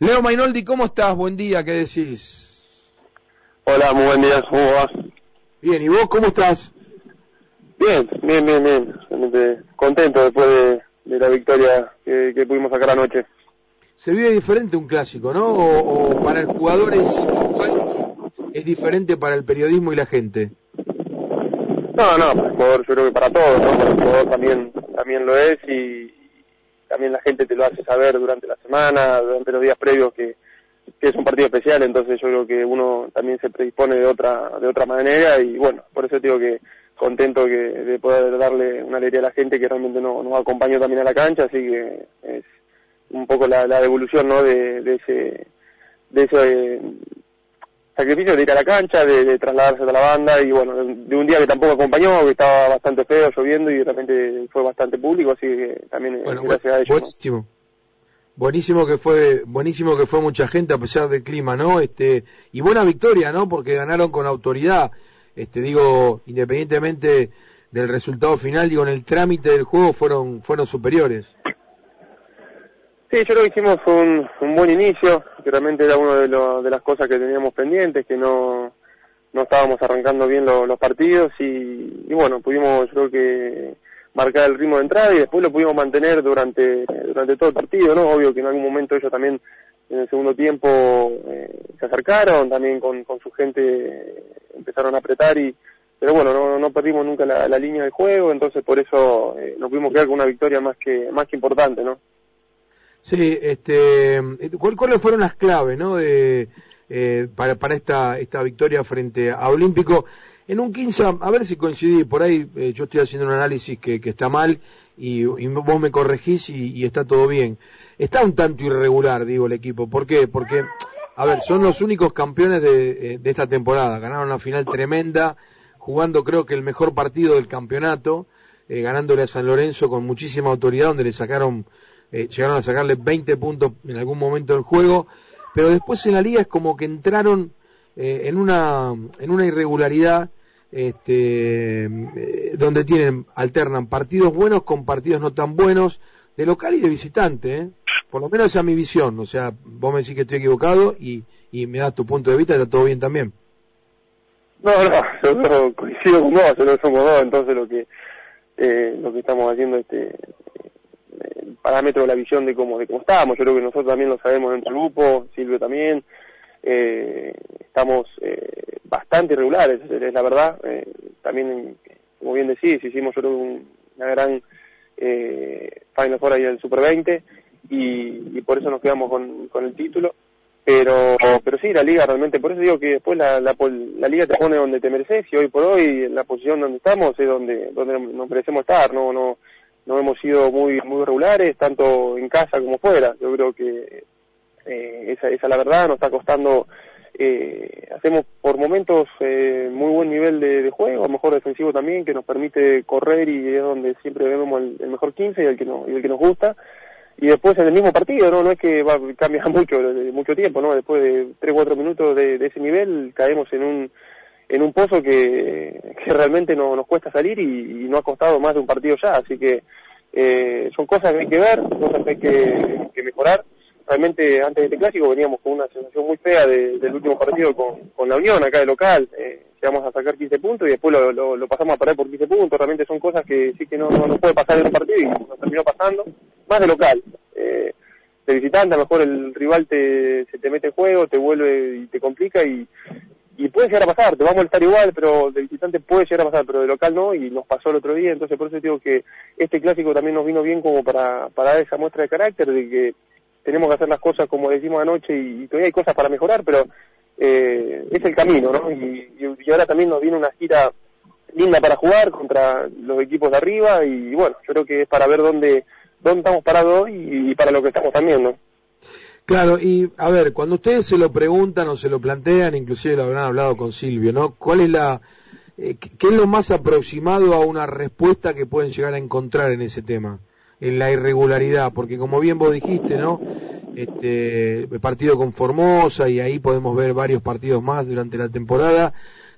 Leo Mainoldi, ¿cómo estás? Buen día, ¿qué decís? Hola, muy buen día, ¿cómo vas? Bien, ¿y vos cómo estás? Bien, bien, bien, bien. Realmente contento después de, de la victoria que, que pudimos sacar anoche. Se vive diferente un clásico, ¿no? O, o para el jugador es igual, es diferente para el periodismo y la gente. No, no, para el jugador yo creo que para todos, ¿no? Para el jugador también, también lo es y también la gente te lo hace saber durante la semana, durante los días previos que, es un partido especial, entonces yo creo que uno también se predispone de otra, de otra manera y bueno, por eso digo que contento que, de poder darle una alegría a la gente que realmente nos, nos acompañó también a la cancha, así que es un poco la, devolución, ¿no? De, de ese, de ese sacrificio de ir a la cancha, de, de trasladarse a la banda y bueno, de un día que tampoco acompañó, que estaba bastante feo, lloviendo y de repente fue bastante público, así que también eh, Bueno, gracias a ellos. ¿no? buenísimo. Buenísimo que fue, buenísimo que fue mucha gente a pesar del clima, ¿no? Este, y buena victoria, ¿no? Porque ganaron con autoridad. Este, digo, independientemente del resultado final, digo, en el trámite del juego fueron, fueron superiores. Sí, yo creo que hicimos un, buen inicio, que realmente era una de, de las cosas que teníamos pendientes, que no, no estábamos arrancando bien lo- los partidos y, bueno, pudimos yo creo que marcar el ritmo de entrada y después lo pudimos mantener durante, durante todo el partido, ¿no? Obvio que en algún momento ellos también en el segundo tiempo eh, se acercaron, también con, su gente eh, empezaron a apretar y pero bueno, no, no perdimos nunca la, línea del juego, entonces por eso eh, nos pudimos quedar con una victoria más que más que importante, ¿no? Sí, este, ¿cuál- ¿cuáles fueron las claves, no? De, eh, para, para esta, esta victoria frente a Olímpico. En un 15, a ver si coincidí, por ahí eh, yo estoy haciendo un análisis que, que está mal y, vos me corregís y, y está todo bien. Está un tanto irregular, digo, el equipo. ¿Por qué? Porque, a ver, son los únicos campeones de, eh, de esta temporada. Ganaron una final tremenda, jugando creo que el mejor partido del campeonato, eh, ganándole a San Lorenzo con muchísima autoridad, donde le sacaron eh, llegaron a sacarle 20 puntos en algún momento del juego, pero después en la liga es como que entraron eh, en una en una irregularidad este eh, donde tienen alternan partidos buenos con partidos no tan buenos de local y de visitante, por lo menos esa es mi visión, o sea, vos me decís que estoy equivocado y, y me das tu punto de vista, está todo bien también. No, no, yo no coincido con vos, no somos dos, entonces lo que eh, lo que estamos haciendo este el parámetro de la visión de cómo de cómo estábamos, yo creo que nosotros también lo sabemos dentro del grupo, Silvio también, eh, estamos eh, bastante irregulares, es, la verdad, eh, también como bien decís, hicimos yo creo un- una gran eh, Final Four ahí del Super 20 y, por eso nos quedamos con, con el título. Pero pero sí la liga realmente por eso digo que después la, la, la liga te pone donde te mereces y hoy por hoy en la posición donde estamos es donde donde nos merecemos estar no no no hemos sido muy muy regulares tanto en casa como fuera yo creo que eh, esa esa es la verdad nos está costando eh, hacemos por momentos eh, muy buen nivel de, juego, mejor defensivo también, que nos permite correr y es donde siempre vemos el, mejor 15 y el que nos, y el que nos gusta. Y después en el mismo partido, no no es que va cambia mucho, mucho tiempo, ¿no? Después de 3 4 minutos de, de ese nivel caemos en un en un pozo que, realmente no, nos cuesta salir y, no ha costado más de un partido ya, así que eh, son cosas que hay que ver, cosas que hay que, mejorar realmente antes de este clásico veníamos con una sensación muy fea de- del último partido con, con la Unión acá de local, eh, llegamos a sacar 15 puntos y después lo, pasamos a perder por 15 puntos, realmente son cosas que sí que no, no, puede pasar en un partido y nos terminó pasando, más de local. Eh, de visitante a lo mejor el rival te, se te mete en juego, te vuelve y te complica y, y puede llegar a pasar, te va a molestar igual, pero de visitante puede llegar a pasar, pero de local no, y nos pasó el otro día, entonces por eso digo que este clásico también nos vino bien como para, dar esa muestra de carácter, de que tenemos que hacer las cosas como decimos anoche y, todavía hay cosas para mejorar, pero eh, es el camino, ¿no? Y, y- ahora también nos viene una gira linda para jugar contra los equipos de arriba y bueno, yo creo que es para ver dónde, dónde estamos parados y, y para lo que estamos también. Claro, y a ver, cuando ustedes se lo preguntan o se lo plantean, inclusive lo habrán hablado con Silvio, ¿no? ¿Cuál es la, eh, qué es lo más aproximado a una respuesta que pueden llegar a encontrar en ese tema? En la irregularidad, porque como bien vos dijiste, ¿no? Este, el partido con Formosa y ahí podemos ver varios partidos más durante la temporada,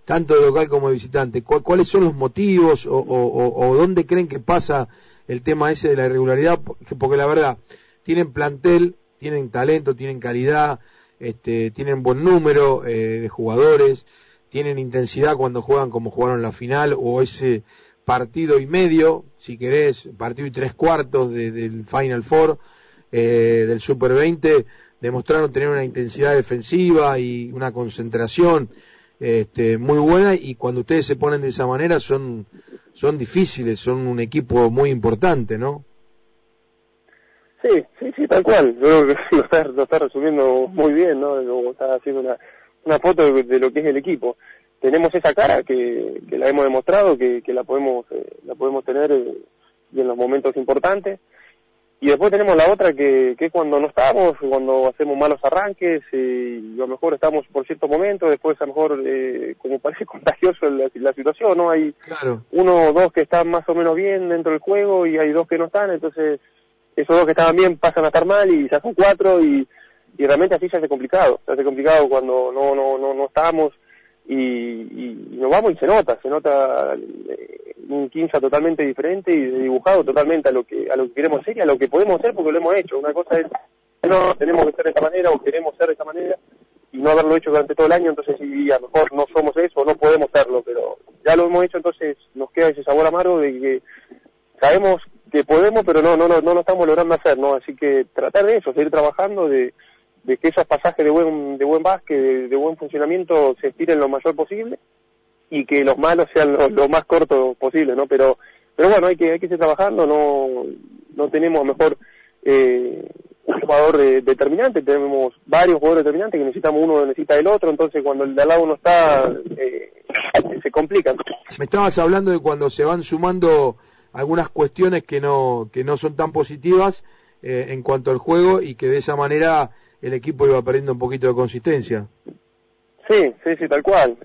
tanto de local como de visitante. ¿Cuál- ¿Cuáles son los motivos o, o- dónde creen que pasa el tema ese de la irregularidad? Porque la verdad, tienen plantel, tienen talento, tienen calidad, este, tienen buen número eh, de jugadores, tienen intensidad cuando juegan como jugaron la final o ese partido y medio, si querés, partido y tres cuartos del Final Four eh, del Super 20, demostraron tener una intensidad defensiva y una concentración este, muy buena y cuando ustedes se ponen de esa manera son, son difíciles, son un equipo muy importante, ¿no? Sí, sí, sí, tal cual. Yo creo que lo está, lo está resumiendo muy bien, ¿no? está haciendo una, una foto de, lo que es el equipo. Tenemos esa cara que, que la hemos demostrado, que, que la podemos eh, la podemos tener eh, y en los momentos importantes. Y después tenemos la otra que, que es cuando no estamos, cuando hacemos malos arranques, y a lo mejor estamos por cierto momento, después a lo mejor, eh, como parece contagioso la, la, situación, ¿no? Hay uno o dos que están más o menos bien dentro del juego y hay dos que no están, entonces esos dos que estaban bien pasan a estar mal y se hacen cuatro y, y realmente así se hace complicado, se hace complicado cuando no, no, no, no estamos y, y, nos vamos y se nota, se nota eh, un quinza totalmente diferente y dibujado totalmente a lo que a lo que queremos ser y a lo que podemos ser porque lo hemos hecho. Una cosa es no tenemos que ser de esta manera o queremos ser de esta manera y no haberlo hecho durante todo el año, entonces sí, a lo mejor no somos eso, no podemos serlo, pero ya lo hemos hecho, entonces nos queda ese sabor amargo de que sabemos que podemos, pero no, no, no, no lo estamos logrando hacer, ¿no? Así que tratar de eso, seguir trabajando, de, de que esos pasajes de buen, de buen básquet, de, buen funcionamiento se estiren lo mayor posible y que los malos sean lo, más cortos posible, ¿no? Pero, pero bueno, hay que, hay que seguir trabajando, no, no tenemos mejor eh, un jugador determinante, tenemos varios jugadores determinantes que necesitamos uno necesita el otro, entonces cuando el de al lado no está, eh, se complica. Me estabas hablando de cuando se van sumando algunas cuestiones que no, que no son tan positivas eh, en cuanto al juego y que de esa manera el equipo iba perdiendo un poquito de consistencia. Sí, sí, sí, tal cual.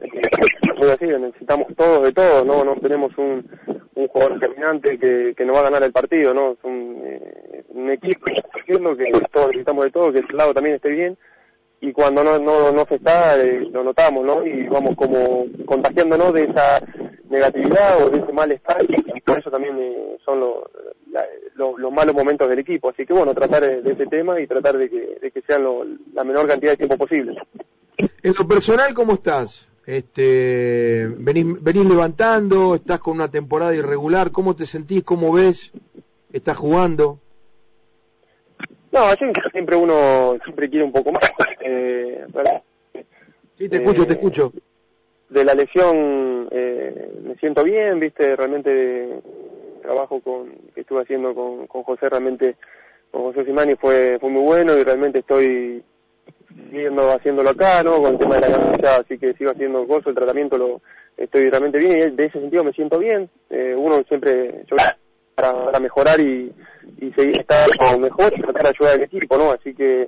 así, necesitamos todos de todos, ¿no? No tenemos un, un jugador determinante que, que nos va a ganar el partido, ¿no? Es un, eh, un equipo que todos necesitamos de todo, que el lado también esté bien y cuando no, no, no se está eh, lo notamos, ¿no? Y vamos como contagiándonos de esa negatividad o de ese malestar y por eso también eh, son los malos momentos del equipo. Así que bueno, tratar de, ese tema y tratar de que, de que sean la menor cantidad de tiempo posible. En lo personal, ¿cómo estás? Este, venís, venís levantando, estás con una temporada irregular, ¿cómo te sentís? ¿Cómo ves? ¿Estás jugando? No, siempre uno siempre quiere un poco más. Eh, sí, te escucho, te eh, escucho. De la lesión eh, me siento bien, viste, realmente trabajo con que estuve haciendo con, con José, realmente con José Simani fue, fue muy bueno y realmente estoy siguiendo haciéndolo acá, ¿no? Con el tema de la cancha, así que sigo haciendo cosas, el tratamiento lo estoy realmente bien y de ese sentido me siento bien. Eh, uno siempre, yo para, para mejorar y, y seguir estar mejor y tratar de ayudar al equipo, ¿no? Así que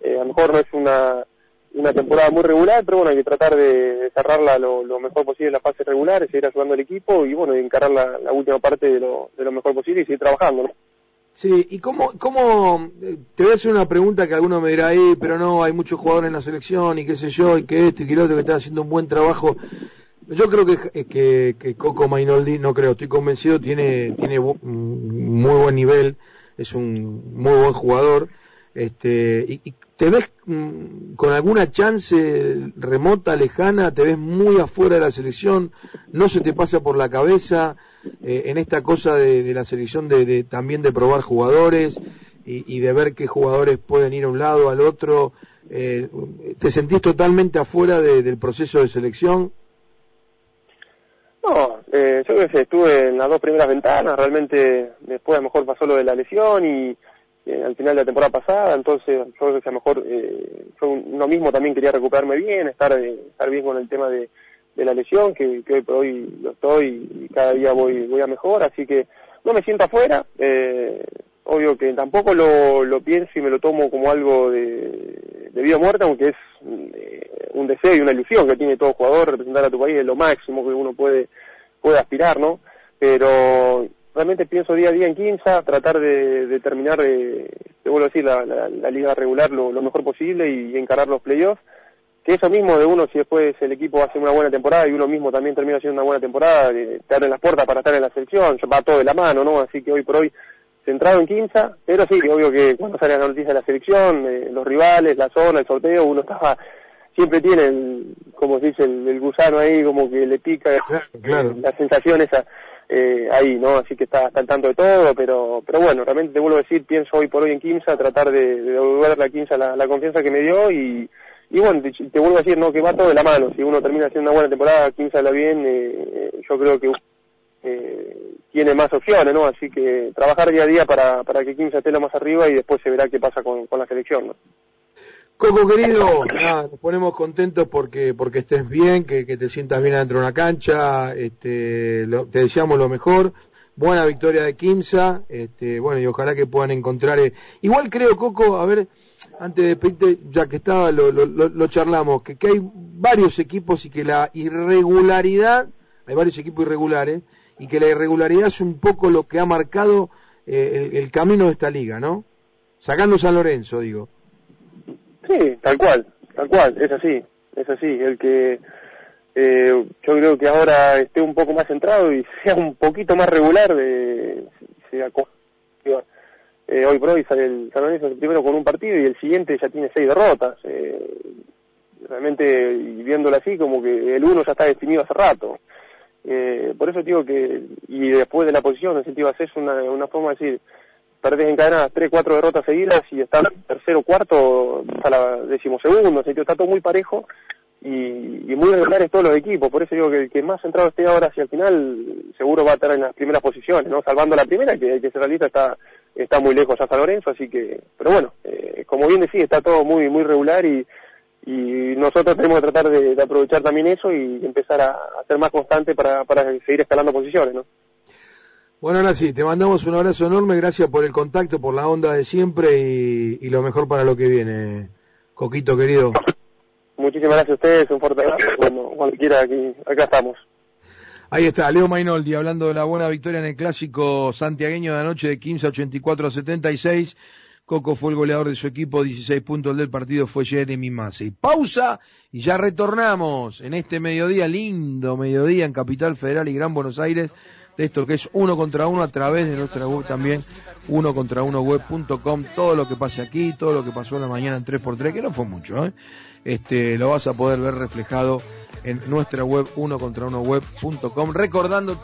eh, a lo mejor no es una, una temporada muy regular, pero bueno, hay que tratar de, cerrarla lo, mejor posible en la fase regular, seguir ayudando al equipo y bueno, encarar la, última parte de lo, de lo mejor posible y seguir trabajando, ¿no? Sí, y cómo, cómo, eh, te voy a hacer una pregunta que alguno me dirá ahí, pero no, hay muchos jugadores en la selección y qué sé yo, y que esto y que lo otro que están haciendo un buen trabajo. Yo creo que, que, que Coco Mainoldi, no creo, estoy convencido, tiene, tiene muy buen nivel, es un muy buen jugador. Este, y, te ves mm, con alguna chance remota, lejana, te ves muy afuera de la selección, no se te pasa por la cabeza eh, en esta cosa de, la selección de, también de probar jugadores y, de ver qué jugadores pueden ir a un lado, al otro. Eh, ¿Te sentís totalmente afuera del proceso de selección? No, eh, yo creo que estuve en las dos primeras ventanas, realmente después a lo mejor pasó lo de la lesión y eh, al final de la temporada pasada, entonces yo creo que a lo mejor eh, yo uno mismo también quería recuperarme bien, estar, eh, estar bien con el tema de, la lesión, que, hoy por hoy lo estoy y cada día voy, voy a mejor, así que no me siento afuera, eh, obvio que tampoco lo, pienso y me lo tomo como algo de, de vida o muerte, aunque es eh, un deseo y una ilusión que tiene todo jugador, representar a tu país es lo máximo que uno puede, puede aspirar, ¿no? Pero realmente pienso día a día en Quinza, tratar de, terminar, de, te vuelvo a decir, la, la, liga regular lo, mejor posible y, encarar los playoffs. Que eso mismo de uno, si después el equipo hace una buena temporada y uno mismo también termina haciendo una buena temporada, te abren las puertas para estar en la selección, va todo de la mano, ¿no? Así que hoy por hoy centrado en Quinza, pero sí, obvio que cuando sale la noticia de la selección, eh, los rivales, la zona, el sorteo, uno estaba, siempre tiene, el, como se dice, el, gusano ahí, como que le pica claro, la sensación esa eh, ahí, ¿no? Así que está, al tanto de todo, pero pero bueno, realmente te vuelvo a decir, pienso hoy por hoy en Quinza, tratar de, de devolverle a Quinza la, la, confianza que me dio y, y bueno, te, vuelvo a decir, ¿no? Que va todo de la mano, si uno termina haciendo una buena temporada, Quinza la bien, eh, yo creo que eh, tiene más opciones, ¿no? Así que trabajar día a día para, para que Quinza esté lo más arriba y después se verá qué pasa con, con la selección, ¿no? Coco querido, nada, nos ponemos contentos porque porque estés bien, que, te sientas bien adentro de una cancha, este, te deseamos lo mejor, buena victoria de Quimsa, este, bueno y ojalá que puedan encontrar, eh, igual creo Coco, a ver, antes de pedirte, ya que estaba, lo, lo, lo charlamos, que, que hay varios equipos y que la irregularidad, hay varios equipos irregulares, y que la irregularidad es un poco lo que ha marcado eh, el, camino de esta liga, ¿no? Sacando San Lorenzo, digo. Sí, tal cual, tal cual, es así, es así. El que eh, yo creo que ahora esté un poco más centrado y sea un poquito más regular, de, sea, eh, hoy por hoy sale el San Lorenzo primero con un partido y el siguiente ya tiene seis derrotas. Eh, realmente, y viéndolo así, como que el uno ya está definido hace rato. Eh, por eso digo que, y después de la posición, en sentido, es una, una forma de decir, perdés encadenadas tres, cuatro derrotas seguidas y está tercero, cuarto, hasta la decimosegundo, en sentido, está todo muy parejo y, y muy regulares todos los equipos, por eso digo que el que más centrado esté ahora hacia el final, seguro va a estar en las primeras posiciones, ¿no? Salvando la primera, que hay que ser realista, está, está muy lejos a San Lorenzo, así que, pero bueno, eh, como bien decís, está todo muy, muy regular y, y nosotros tenemos que tratar de, de aprovechar también eso y empezar a, a ser más constante para, para seguir escalando posiciones, ¿no? Bueno, ahora sí, te mandamos un abrazo enorme, gracias por el contacto, por la onda de siempre y, y lo mejor para lo que viene, Coquito querido. Muchísimas gracias a ustedes, un fuerte abrazo, cuando, cuando quiera, aquí, acá estamos. Ahí está, Leo Mainoldi hablando de la buena victoria en el clásico santiagueño de anoche de 15 a 84 a 76. Coco fue el goleador de su equipo, 16 puntos del partido fue Jeremy Massey. Pausa y ya retornamos en este mediodía, lindo mediodía en Capital Federal y Gran Buenos Aires de esto que es uno contra uno a través de nuestra web también, uno contra uno web.com, todo lo que pase aquí, todo lo que pasó en la mañana en 3x3, que no fue mucho, ¿eh? este, lo vas a poder ver reflejado en nuestra web uno contra uno web.com, recordándote